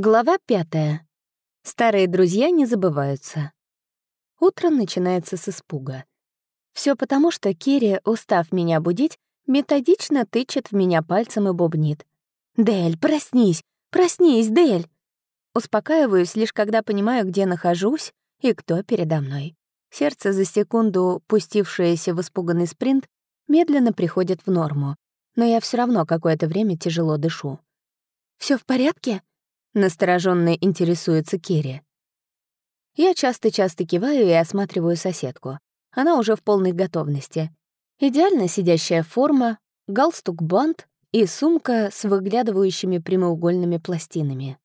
Глава пятая. Старые друзья не забываются. Утро начинается с испуга. Все потому, что Кири, устав меня будить, методично тычет в меня пальцем и бубнит. «Дель, проснись! Проснись, Дель!» Успокаиваюсь лишь когда понимаю, где нахожусь и кто передо мной. Сердце за секунду, пустившееся в испуганный спринт, медленно приходит в норму, но я все равно какое-то время тяжело дышу. Все в порядке?» Настороженно интересуется Керри. Я часто-часто киваю и осматриваю соседку. Она уже в полной готовности. Идеально сидящая форма, галстук-бант и сумка с выглядывающими прямоугольными пластинами.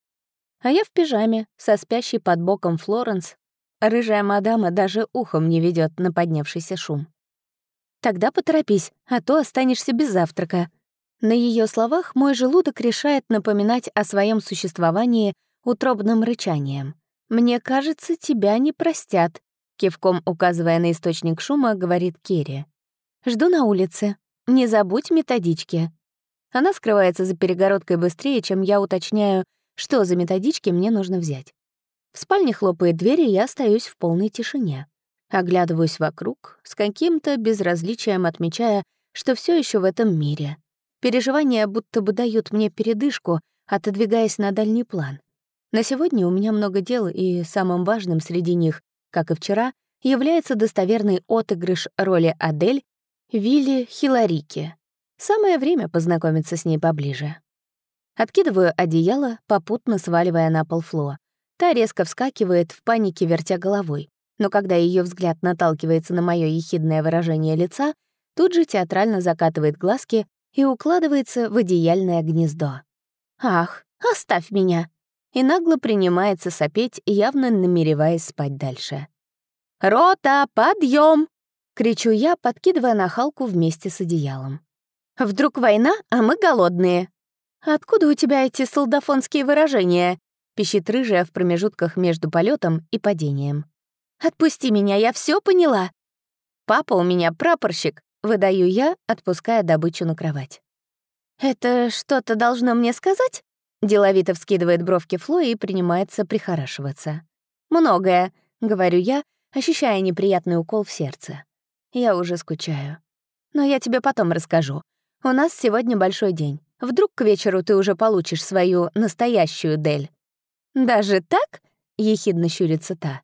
А я в пижаме, со спящей под боком Флоренс. Рыжая мадама даже ухом не ведет на поднявшийся шум. «Тогда поторопись, а то останешься без завтрака», на ее словах мой желудок решает напоминать о своем существовании утробным рычанием. «Мне кажется, тебя не простят», — кивком указывая на источник шума, говорит Керри. «Жду на улице. Не забудь методички». Она скрывается за перегородкой быстрее, чем я уточняю, что за методички мне нужно взять. В спальне хлопает дверь, и я остаюсь в полной тишине. Оглядываюсь вокруг, с каким-то безразличием отмечая, что все еще в этом мире. Переживания будто бы дают мне передышку, отодвигаясь на дальний план. На сегодня у меня много дел, и самым важным среди них, как и вчера, является достоверный отыгрыш роли Адель Вилли Хиларики. Самое время познакомиться с ней поближе. Откидываю одеяло, попутно сваливая на пол Фло. Та резко вскакивает, в панике вертя головой. Но когда ее взгляд наталкивается на мое ехидное выражение лица, тут же театрально закатывает глазки и укладывается в одеяльное гнездо. «Ах, оставь меня!» и нагло принимается сопеть, явно намереваясь спать дальше. «Рота, подъем! кричу я, подкидывая нахалку вместе с одеялом. «Вдруг война, а мы голодные?» «Откуда у тебя эти солдафонские выражения?» — пищит рыжая в промежутках между полетом и падением. «Отпусти меня, я все поняла. Папа у меня прапорщик, Выдаю я, отпуская добычу на кровать. «Это что-то должно мне сказать?» Деловито вскидывает бровки Фло и принимается прихорашиваться. «Многое», — говорю я, ощущая неприятный укол в сердце. Я уже скучаю. Но я тебе потом расскажу. У нас сегодня большой день. Вдруг к вечеру ты уже получишь свою настоящую Дель. «Даже так?» — ехидно щурится та.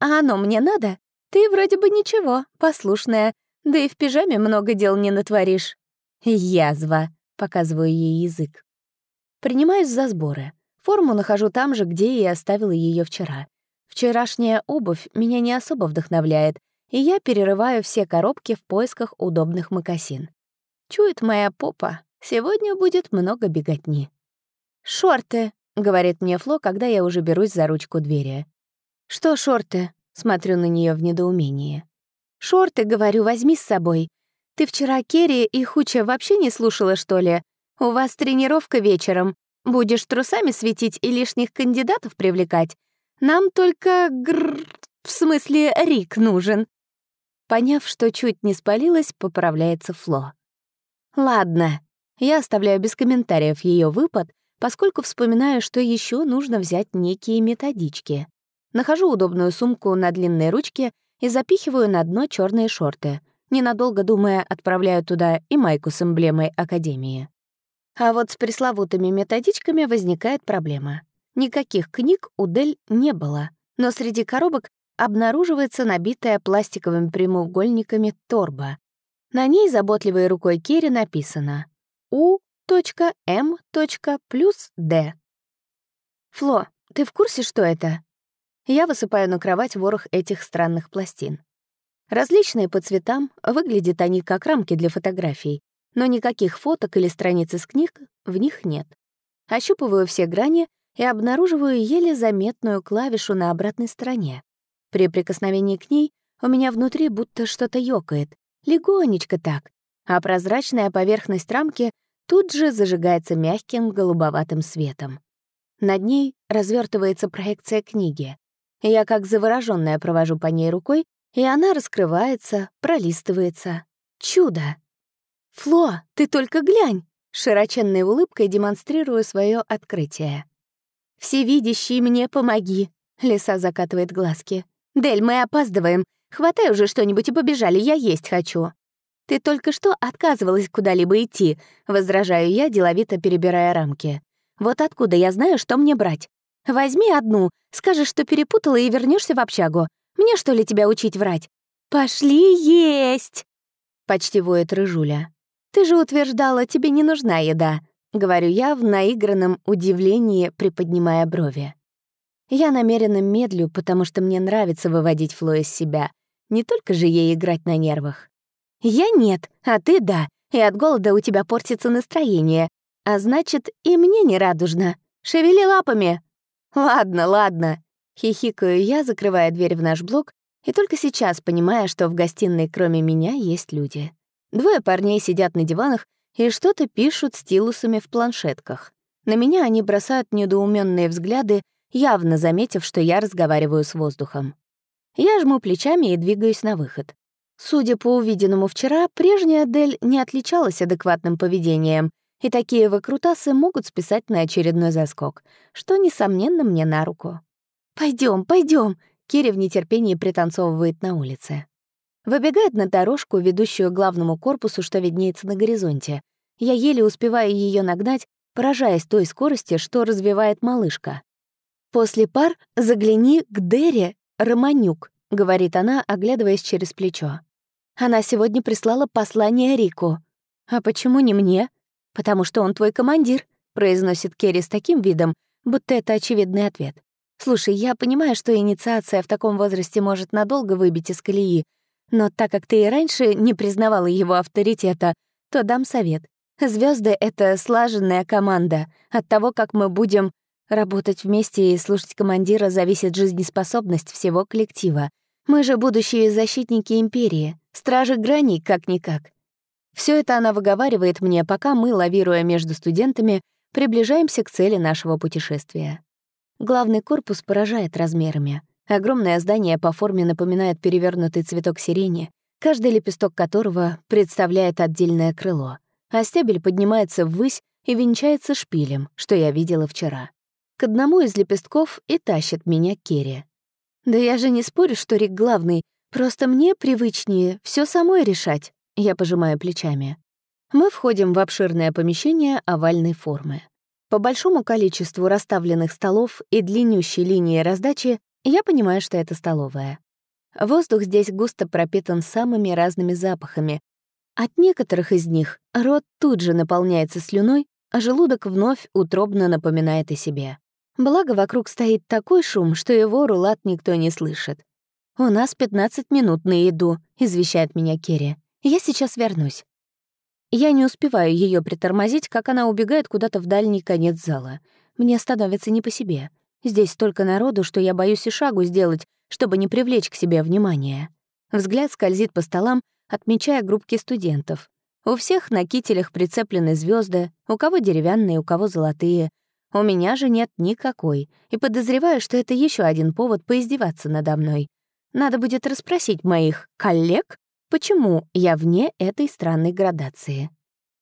«А оно мне надо? Ты вроде бы ничего, послушная, да и в пижаме много дел не натворишь. Язва, показываю ей язык. Принимаюсь за сборы. Форму нахожу там же, где и оставила ее вчера. Вчерашняя обувь меня не особо вдохновляет, и я перерываю все коробки в поисках удобных мокасин. Чует моя попа, сегодня будет много беготни. «Шорты», — говорит мне Фло, когда я уже берусь за ручку двери. «Что шорты?» — смотрю на нее в недоумении. «Шорты, говорю, возьми с собой. Ты вчера Керри и Хуча вообще не слушала, что ли? У вас тренировка вечером. Будешь трусами светить и лишних кандидатов привлекать? Нам только гр... в смысле Рик нужен». Поняв, что чуть не спалилась, поправляется Фло. «Ладно». Я оставляю без комментариев ее выпад, поскольку вспоминаю, что еще нужно взять некие методички. Нахожу удобную сумку на длинной ручке и запихиваю на дно черные шорты. Ненадолго думая, отправляю туда и майку с эмблемой Академии. А вот с пресловутыми методичками возникает проблема. Никаких книг у Дель не было, но среди коробок обнаруживается набитая пластиковыми прямоугольниками торба. На ней заботливой рукой Керри написано D. «Фло, ты в курсе, что это?» Я высыпаю на кровать ворох этих странных пластин. Различные по цветам, выглядят они как рамки для фотографий, но никаких фоток или страниц из книг в них нет. Ощупываю все грани и обнаруживаю еле заметную клавишу на обратной стороне. При прикосновении к ней у меня внутри будто что-то ёкает, легонечко так, а прозрачная поверхность рамки тут же зажигается мягким голубоватым светом. Над ней развертывается проекция книги. Я как заворожённая провожу по ней рукой, и она раскрывается, пролистывается. Чудо! «Фло, ты только глянь!» Широченной улыбкой демонстрирую свое открытие. «Всевидящий, мне помоги!» Лиса закатывает глазки. «Дель, мы опаздываем. Хватай уже что-нибудь и побежали, я есть хочу». «Ты только что отказывалась куда-либо идти», — возражаю я, деловито перебирая рамки. «Вот откуда я знаю, что мне брать? Возьми одну, скажешь, что перепутала и вернешься в общагу. Мне, что ли, тебя учить врать? Пошли есть!» Почти воет Рыжуля. «Ты же утверждала, тебе не нужна еда», — говорю я в наигранном удивлении, приподнимая брови. Я намеренно медлю, потому что мне нравится выводить Фло из себя. Не только же ей играть на нервах. Я нет, а ты да, и от голода у тебя портится настроение. А значит, и мне не радужно. Шевели лапами. Ладно, ладно. Хихикаю я, закрывая дверь в наш блок, и только сейчас понимая, что в гостиной кроме меня есть люди. Двое парней сидят на диванах и что-то пишут стилусами в планшетках. На меня они бросают недоуменные взгляды, явно заметив, что я разговариваю с воздухом. Я жму плечами и двигаюсь на выход. Судя по увиденному вчера, прежняя Адель не отличалась адекватным поведением, и такие выкрутасы могут списать на очередной заскок, что, несомненно, мне на руку. Пойдем, пойдем! Кири в нетерпении пританцовывает на улице. Выбегает на дорожку, ведущую к главному корпусу, что виднеется на горизонте. Я еле успеваю ее нагнать, поражаясь той скорости, что развивает малышка. «После пар загляни к Дере Романюк», — говорит она, оглядываясь через плечо. Она сегодня прислала послание Рику. «А почему не мне?» «Потому что он твой командир», — произносит Керри с таким видом, будто это очевидный ответ. «Слушай, я понимаю, что инициация в таком возрасте может надолго выбить из колеи, но так как ты и раньше не признавала его авторитета, то дам совет. Звезды это слаженная команда. От того, как мы будем работать вместе и слушать командира, зависит жизнеспособность всего коллектива. Мы же будущие защитники Империи, стражи граней как-никак. Все это она выговаривает мне, пока мы, лавируя между студентами, приближаемся к цели нашего путешествия. Главный корпус поражает размерами. Огромное здание по форме напоминает перевернутый цветок сирени, каждый лепесток которого представляет отдельное крыло, а стебель поднимается ввысь и венчается шпилем, что я видела вчера. К одному из лепестков и тащит меня Керри. Да я же не спорю, что Рик главный, просто мне привычнее все самой решать. Я пожимаю плечами. Мы входим в обширное помещение овальной формы. По большому количеству расставленных столов и длиннющей линии раздачи я понимаю, что это столовая. Воздух здесь густо пропитан самыми разными запахами. От некоторых из них рот тут же наполняется слюной, а желудок вновь утробно напоминает о себе. Благо, вокруг стоит такой шум, что его рулат никто не слышит. «У нас 15 минут на еду», — извещает меня Керри. «Я сейчас вернусь». Я не успеваю ее притормозить, как она убегает куда-то в дальний конец зала. Мне становится не по себе. Здесь столько народу, что я боюсь и шагу сделать, чтобы не привлечь к себе внимание. Взгляд скользит по столам, отмечая группки студентов. У всех на кителях прицеплены звезды, у кого деревянные, у кого золотые, у меня же нет никакой, и подозреваю, что это еще один повод поиздеваться надо мной. Надо будет расспросить моих коллег, почему я вне этой странной градации.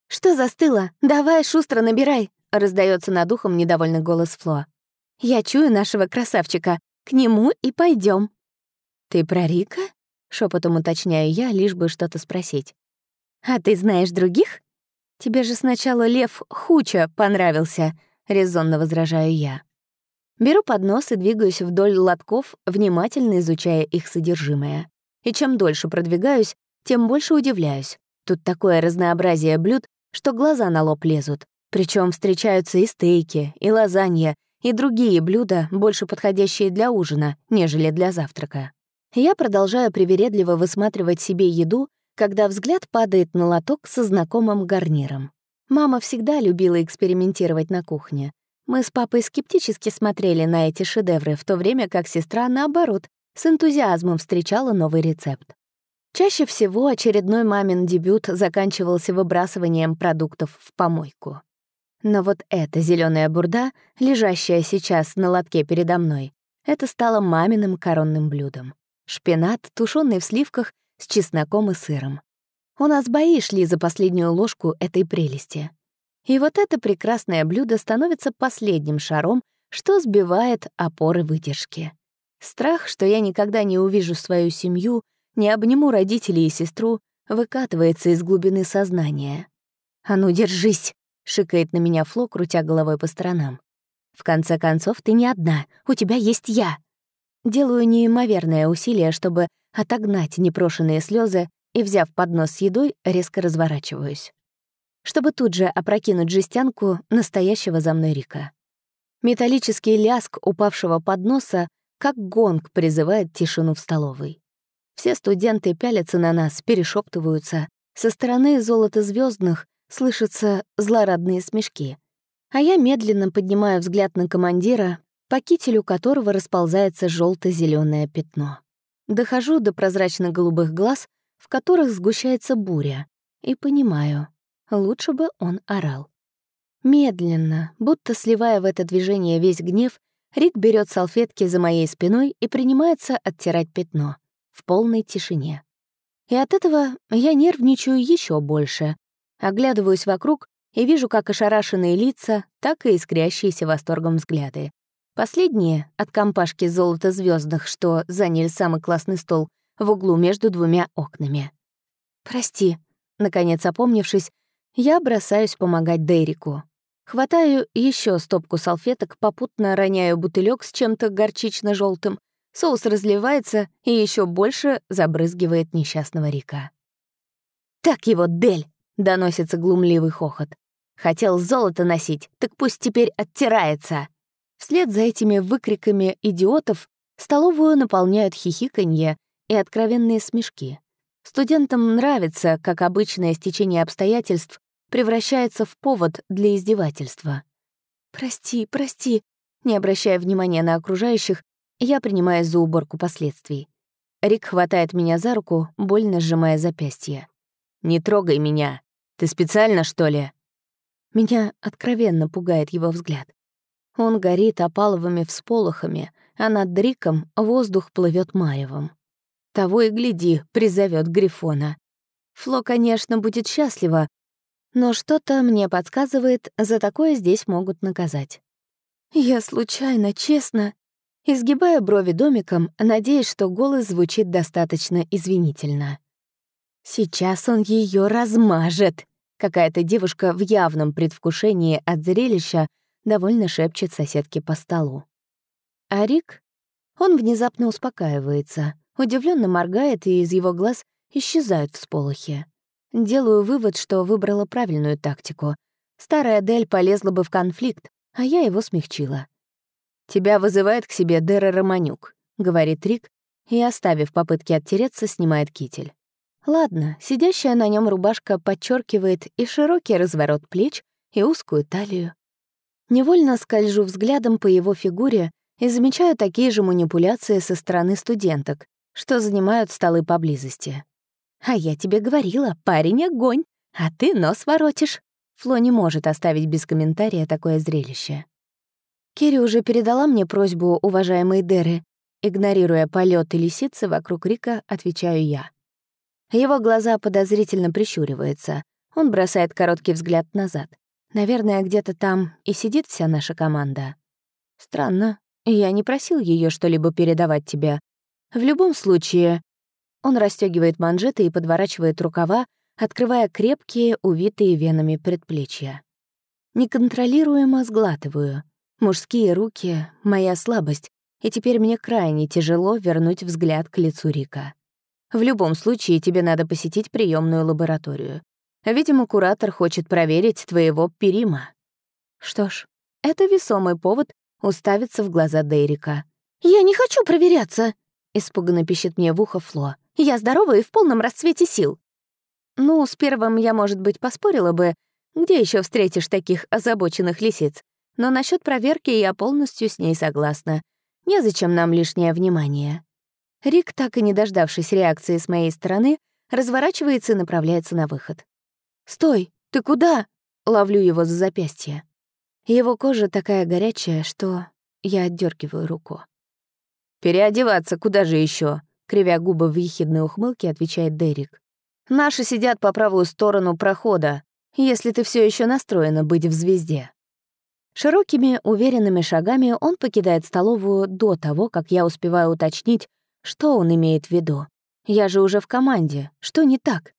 «Что застыло? Давай, шустро набирай!» — раздается над ухом недовольный голос Фло. «Я чую нашего красавчика. К нему и пойдем. «Ты про Рика?» — шепотом уточняю я, лишь бы что-то спросить. «А ты знаешь других? Тебе же сначала Лев Хуча понравился», — резонно возражаю я. Беру поднос и двигаюсь вдоль лотков, внимательно изучая их содержимое. И чем дольше продвигаюсь, тем больше удивляюсь. Тут такое разнообразие блюд, что глаза на лоб лезут. Причем встречаются и стейки, и лазанья, и другие блюда, больше подходящие для ужина, нежели для завтрака. Я продолжаю привередливо высматривать себе еду, когда взгляд падает на лоток со знакомым гарниром. Мама всегда любила экспериментировать на кухне. Мы с папой скептически смотрели на эти шедевры, в то время как сестра, наоборот, с энтузиазмом встречала новый рецепт. Чаще всего очередной мамин дебют заканчивался выбрасыванием продуктов в помойку. Но вот эта зеленая бурда, лежащая сейчас на лотке передо мной, это стало маминым коронным блюдом. Шпинат, тушёный в сливках, с чесноком и сыром. У нас бои шли за последнюю ложку этой прелести. И вот это прекрасное блюдо становится последним шаром что сбивает опоры выдержки. Страх, что я никогда не увижу свою семью, не обниму родителей и сестру, выкатывается из глубины сознания. «А ну, держись!» — шикает на меня Фло, крутя головой по сторонам. «В конце концов, ты не одна, у тебя есть я!» Делаю неимоверное усилие, чтобы отогнать непрошенные слезы и, взяв поднос с едой, резко разворачиваюсь. Чтобы тут же опрокинуть жестянку настоящего за мной Рика. Металлический ляск упавшего подноса как гонг призывает тишину в столовой. Все студенты пялятся на нас, перешептываются. Со стороны золота звездных слышатся злорадные смешки. А я медленно поднимаю взгляд на командира, по кителю которого расползается желто зеленое пятно. Дохожу до прозрачно-голубых глаз, в которых сгущается буря, и понимаю, лучше бы он орал. Медленно, будто сливая в это движение весь гнев, Рик берет салфетки за моей спиной и принимается оттирать пятно в полной тишине. И от этого я нервничаю еще больше. Оглядываюсь вокруг и вижу как ошарашенные лица, так и искрящиеся восторгом взгляды. Последние — от компашки золото звездных, что заняли самый классный стол в углу между двумя окнами. «Прости», — наконец опомнившись, я бросаюсь помогать Дейрику. Хватаю еще стопку салфеток, попутно роняю бутылек с чем-то горчично желтым Соус разливается и еще больше забрызгивает несчастного Рика. «Так его, Дель!» — доносится глумливый хохот. «Хотел золото носить, так пусть теперь оттирается!» Вслед за этими выкриками идиотов столовую наполняют хихиканье и откровенные смешки. Студентам нравится, как обычное стечение обстоятельств превращается в повод для издевательства. «Прости, прости», не обращая внимания на окружающих, я принимаюсь за уборку последствий. Рик хватает меня за руку, больно сжимая запястье. «Не трогай меня. Ты специально, что ли?» Меня откровенно пугает его взгляд. Он горит опаловыми всполохами, а над Риком воздух плывет маревом. Того и гляди, призовет Грифона. Фло, конечно, будет счастлива, но что-то мне подсказывает, за такое здесь могут наказать. Я случайно, честно, изгибая брови домиком, надеясь, что голос звучит достаточно извинительно. Сейчас он ее размажет. Какая-то девушка в явном предвкушении от зрелища довольно шепчет соседке по столу. А Рик? Он внезапно успокаивается, удивленно моргает, и из его глаз исчезают всполохи. Делаю вывод, что выбрала правильную тактику. Старая Дель полезла бы в конфликт, а я его смягчила. «Тебя вызывает к себе Дера Романюк», — говорит Рик, и, оставив попытки оттереться, снимает китель. Ладно, сидящая на нем рубашка подчеркивает и широкий разворот плеч, и узкую талию. Невольно скольжу взглядом по его фигуре и замечаю такие же манипуляции со стороны студенток, что занимают столы поблизости. «А я тебе говорила, парень — огонь, а ты нос воротишь». Фло не может оставить без комментария такое зрелище. Керри уже передала мне просьбу уважаемой Деры. Игнорируя полеты лисицы вокруг Рика, отвечаю я. Его глаза подозрительно прищуриваются. Он бросает короткий взгляд назад. Наверное, где-то там и сидит вся наша команда. Странно. Я не просил ее что-либо передавать тебе. В любом случае... Он расстегивает манжеты и подворачивает рукава, открывая крепкие, увитые венами предплечья. Неконтролируемо сглатываю. Мужские руки — моя слабость, и теперь мне крайне тяжело вернуть взгляд к лицу Рика. В любом случае тебе надо посетить приемную лабораторию. Видимо, куратор хочет проверить твоего перима. Что ж, это весомый повод уставиться в глаза Дейрика. «Я не хочу проверяться!» — испуганно пищит мне в ухо Фло. «Я здорова и в полном расцвете сил». Ну, с первым я, может быть, поспорила бы. Где еще встретишь таких озабоченных лисиц? Но насчет проверки я полностью с ней согласна. Незачем нам лишнее внимание. Рик, так и не дождавшись реакции с моей стороны, разворачивается и направляется на выход. «Стой! Ты куда?» — ловлю его за запястье. Его кожа такая горячая, что я отдергиваю руку. «Переодеваться куда же еще? Кривя губы в ехидной ухмылке, отвечает Дерек. «Наши сидят по правую сторону прохода, если ты все еще настроена быть в звезде». Широкими, уверенными шагами он покидает столовую до того, как я успеваю уточнить, что он имеет в виду. Я же уже в команде. Что не так?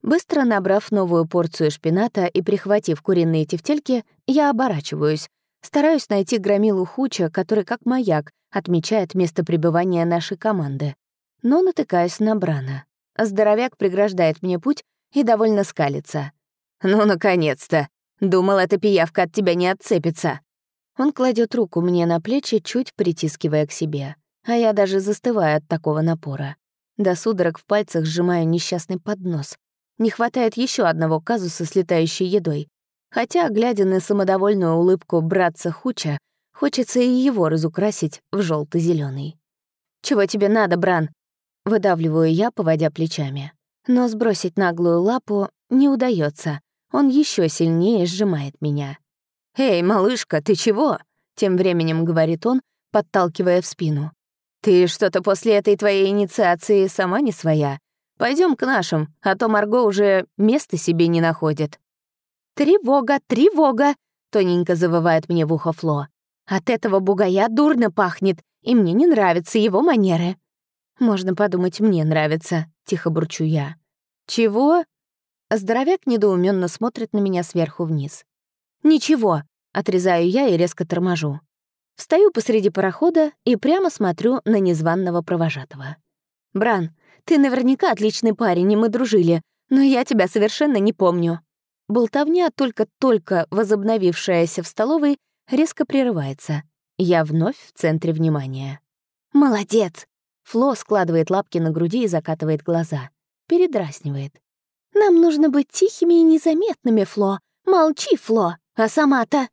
Быстро набрав новую порцию шпината и прихватив куриные тефтельки, я оборачиваюсь. Стараюсь найти громилу Хуча, который как маяк отмечает место пребывания нашей команды. Но натыкаюсь на Брана. Здоровяк преграждает мне путь и довольно скалится. «Ну, наконец-то!» Думал, эта пиявка от тебя не отцепится. Он кладет руку мне на плечи, чуть притискивая к себе. А я даже застываю от такого напора. До судорог в пальцах сжимаю несчастный поднос. Не хватает еще одного казуса с летающей едой. Хотя, глядя на самодовольную улыбку братца Хуча, хочется и его разукрасить в желто зеленый «Чего тебе надо, Бран?» Выдавливаю я, поводя плечами. Но сбросить наглую лапу не удается. Он еще сильнее сжимает меня. «Эй, малышка, ты чего?» — тем временем говорит он, подталкивая в спину. «Ты что-то после этой твоей инициации сама не своя. Пойдем к нашим, а то Марго уже места себе не находит». «Тревога, тревога!» — тоненько завывает мне в ухо Фло. «От этого бугая дурно пахнет, и мне не нравятся его манеры». «Можно подумать, мне нравится», — тихо бурчу я. «Чего?» Здоровяк недоуменно смотрит на меня сверху вниз. «Ничего», — отрезаю я и резко торможу. Встаю посреди парохода и прямо смотрю на незваного провожатого. «Бран, ты наверняка отличный парень, и мы дружили, но я тебя совершенно не помню». Болтовня, только-только возобновившаяся в столовой, резко прерывается. Я вновь в центре внимания. «Молодец!» Фло складывает лапки на груди и закатывает глаза. Передразнивает. Нам нужно быть тихими и незаметными, Фло. Молчи, Фло, а сама-то...»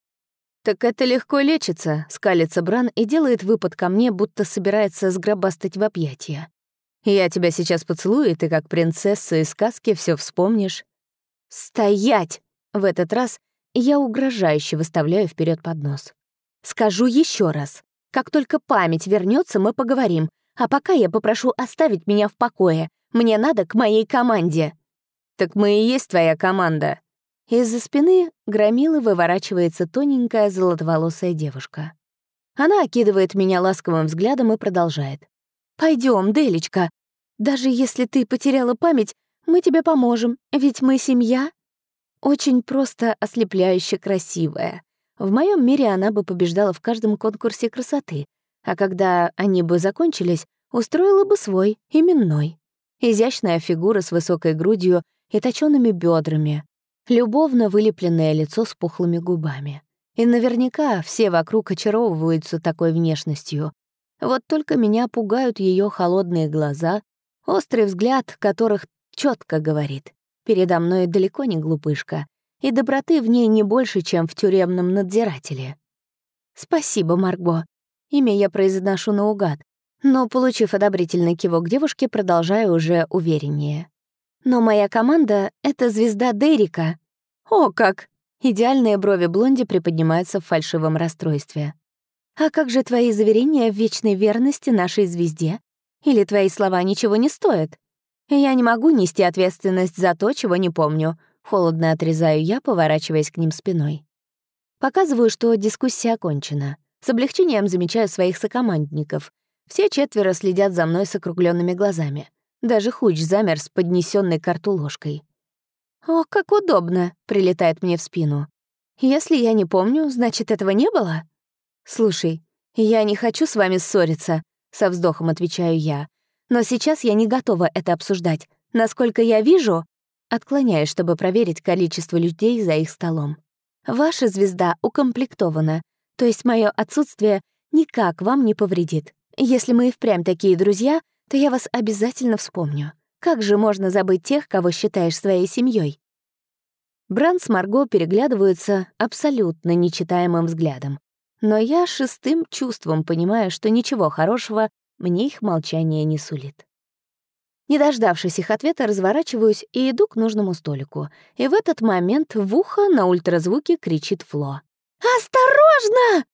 «Так это легко лечится», — скалится Бран и делает выпад ко мне, будто собирается сгробастать в объятия. «Я тебя сейчас поцелую, и ты, как принцесса из сказки, все вспомнишь». «Стоять!» В этот раз я угрожающе выставляю вперед поднос. «Скажу еще раз. Как только память вернется, мы поговорим. А пока я попрошу оставить меня в покое. Мне надо к моей команде». «Так мы и есть твоя команда». Из-за спины громилы выворачивается тоненькая золотоволосая девушка. Она окидывает меня ласковым взглядом и продолжает. Пойдем, Делечка. Даже если ты потеряла память, мы тебе поможем, ведь мы семья». Очень просто ослепляюще красивая. В моем мире она бы побеждала в каждом конкурсе красоты, а когда они бы закончились, устроила бы свой, именной. Изящная фигура с высокой грудью и точёными бедрами, любовно вылепленное лицо с пухлыми губами. И наверняка все вокруг очаровываются такой внешностью. Вот только меня пугают ее холодные глаза, острый взгляд которых четко говорит. Передо мной далеко не глупышка, и доброты в ней не больше, чем в тюремном надзирателе. «Спасибо, Марго». Имя я произношу наугад, но, получив одобрительный кивок девушки, продолжаю уже увереннее. Но моя команда — это звезда Дерека. О, как! Идеальные брови блонди приподнимаются в фальшивом расстройстве. А как же твои заверения в вечной верности нашей звезде? Или твои слова ничего не стоят? Я не могу нести ответственность за то, чего не помню. Холодно отрезаю я, поворачиваясь к ним спиной. Показываю, что дискуссия окончена. С облегчением замечаю своих сокомандников. Все четверо следят за мной с округленными глазами. Даже Хуч замер с поднесенной к рту ложкой. «О, как удобно!» — прилетает мне в спину. «Если я не помню, значит, этого не было?» «Слушай, я не хочу с вами ссориться», — со вздохом отвечаю я. «Но сейчас я не готова это обсуждать. Насколько я вижу...» Отклоняюсь, чтобы проверить количество людей за их столом. «Ваша звезда укомплектована, то есть мое отсутствие никак вам не повредит. Если мы и впрямь такие друзья, то я вас обязательно вспомню. Как же можно забыть тех, кого считаешь своей семьей? Бран с Марго переглядываются абсолютно нечитаемым взглядом. Но я шестым чувством понимаю, что ничего хорошего мне их молчание не сулит. Не дождавшись их ответа, разворачиваюсь и иду к нужному столику. И в этот момент в ухо на ультразвуке кричит Фло. «Осторожно!»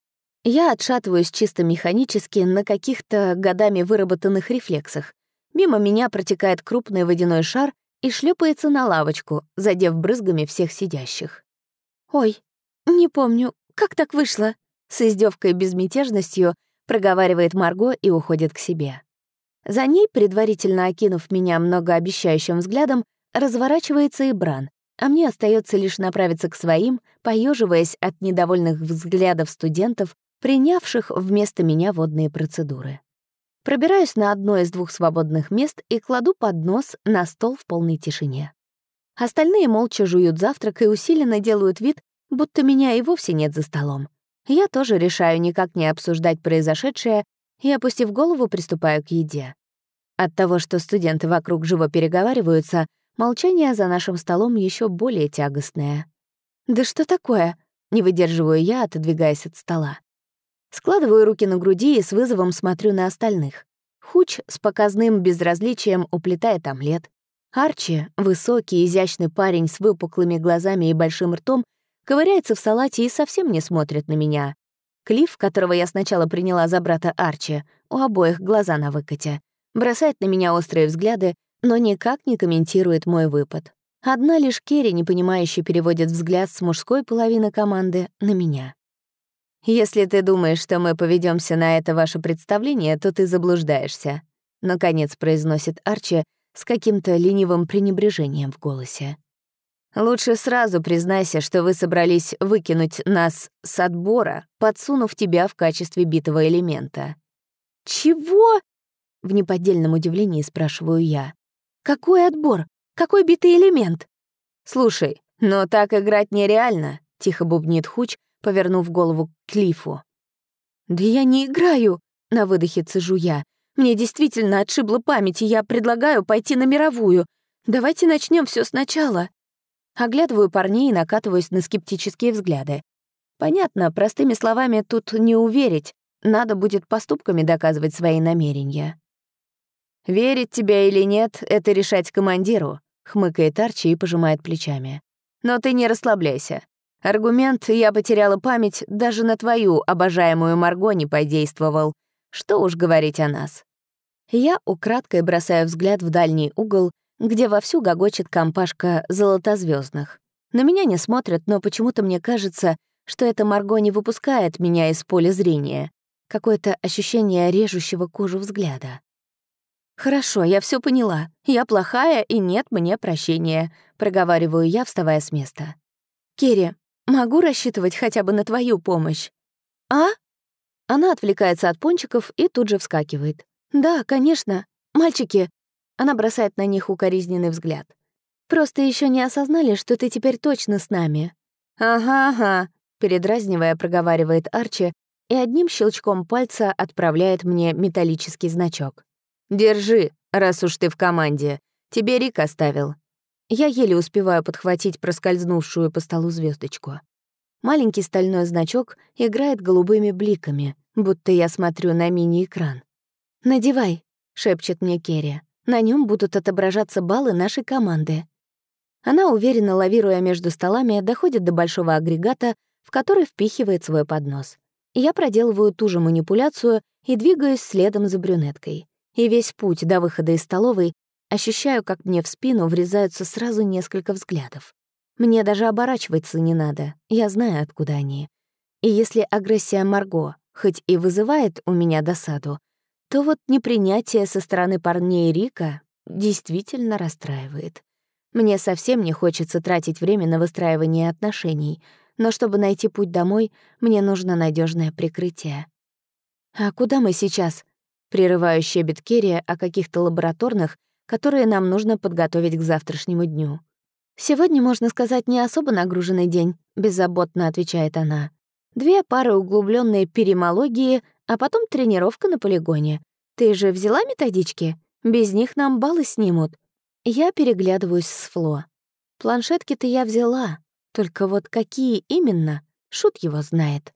Я отшатываюсь чисто механически на каких-то годами выработанных рефлексах. Мимо меня протекает крупный водяной шар и шлепается на лавочку, задев брызгами всех сидящих. «Ой, не помню, как так вышло?» С издевкой безмятежностью проговаривает Марго и уходит к себе. За ней, предварительно окинув меня многообещающим взглядом, разворачивается и Бран, а мне остается лишь направиться к своим, поеживаясь от недовольных взглядов студентов, принявших вместо меня водные процедуры. Пробираюсь на одно из двух свободных мест и кладу поднос на стол в полной тишине. Остальные молча жуют завтрак и усиленно делают вид, будто меня и вовсе нет за столом. Я тоже решаю никак не обсуждать произошедшее и, опустив голову, приступаю к еде. От того, что студенты вокруг живо переговариваются, молчание за нашим столом еще более тягостное. «Да что такое?» — не выдерживаю я, отодвигаясь от стола. Складываю руки на груди и с вызовом смотрю на остальных. Хуч с показным безразличием уплетает омлет. Арчи, высокий, изящный парень с выпуклыми глазами и большим ртом, ковыряется в салате и совсем не смотрит на меня. Клифф, которого я сначала приняла за брата Арчи, у обоих глаза на выкате, бросает на меня острые взгляды, но никак не комментирует мой выпад. Одна лишь Керри, непонимающе, переводит взгляд с мужской половины команды на меня. «Если ты думаешь, что мы поведемся на это ваше представление, то ты заблуждаешься», — наконец произносит Арчи с каким-то ленивым пренебрежением в голосе. Лучше сразу признайся, что вы собрались выкинуть нас с отбора, подсунув тебя в качестве битого элемента. «Чего?» — в неподдельном удивлении спрашиваю я. «Какой отбор? Какой битый элемент?» «Слушай, но так играть нереально», — тихо бубнит Хуч, повернув голову к Клифу. «Да я не играю!» — на выдохе цежу я. «Мне действительно отшибла память, и я предлагаю пойти на мировую. Давайте начнем все сначала». Оглядываю парней и накатываюсь на скептические взгляды. Понятно, простыми словами тут не уверить. Надо будет поступками доказывать свои намерения. «Верить тебя или нет, это решать командиру», — хмыкает Арчи и пожимает плечами. «Но ты не расслабляйся. Аргумент «я потеряла память» даже на твою обожаемую Марго не подействовал. Что уж говорить о нас. Я украдкой бросаю взгляд в дальний угол где вовсю гогочет компашка золотозвездных. На меня не смотрят, но почему-то мне кажется, что эта Марго не выпускает меня из поля зрения. Какое-то ощущение режущего кожу взгляда. «Хорошо, я все поняла. Я плохая, и нет мне прощения», — проговариваю я, вставая с места. «Керри, могу рассчитывать хотя бы на твою помощь?» «А?» Она отвлекается от пончиков и тут же вскакивает. «Да, конечно. Мальчики, она бросает на них укоризненный взгляд. «Просто еще не осознали, что ты теперь точно с нами». «Ага-ага», — передразнивая, проговаривает Арчи и одним щелчком пальца отправляет мне металлический значок. «Держи, раз уж ты в команде. Тебе Рик оставил». Я еле успеваю подхватить проскользнувшую по столу звездочку. Маленький стальной значок играет голубыми бликами, будто я смотрю на мини-экран. «Надевай», — шепчет мне Керри. На нем будут отображаться баллы нашей команды. Она, уверенно лавируя между столами, доходит до большого агрегата, в который впихивает свой поднос. Я проделываю ту же манипуляцию и двигаюсь следом за брюнеткой. И весь путь до выхода из столовой ощущаю, как мне в спину врезаются сразу несколько взглядов. Мне даже оборачиваться не надо, я знаю, откуда они. И если агрессия Марго хоть и вызывает у меня досаду, то вот непринятие со стороны парней Рика действительно расстраивает. Мне совсем не хочется тратить время на выстраивание отношений, но чтобы найти путь домой, мне нужно надежное прикрытие. «А куда мы сейчас?» Прерываю щебет Керри о каких-то лабораторных, которые нам нужно подготовить к завтрашнему дню. «Сегодня, можно сказать, не особо нагруженный день», — беззаботно отвечает она. «Две пары углубленной перимологии, а потом тренировка на полигоне. Ты же взяла методички? Без них нам баллы снимут. Я переглядываюсь с Фло. Планшетки-то я взяла, только вот какие именно, шут его знает.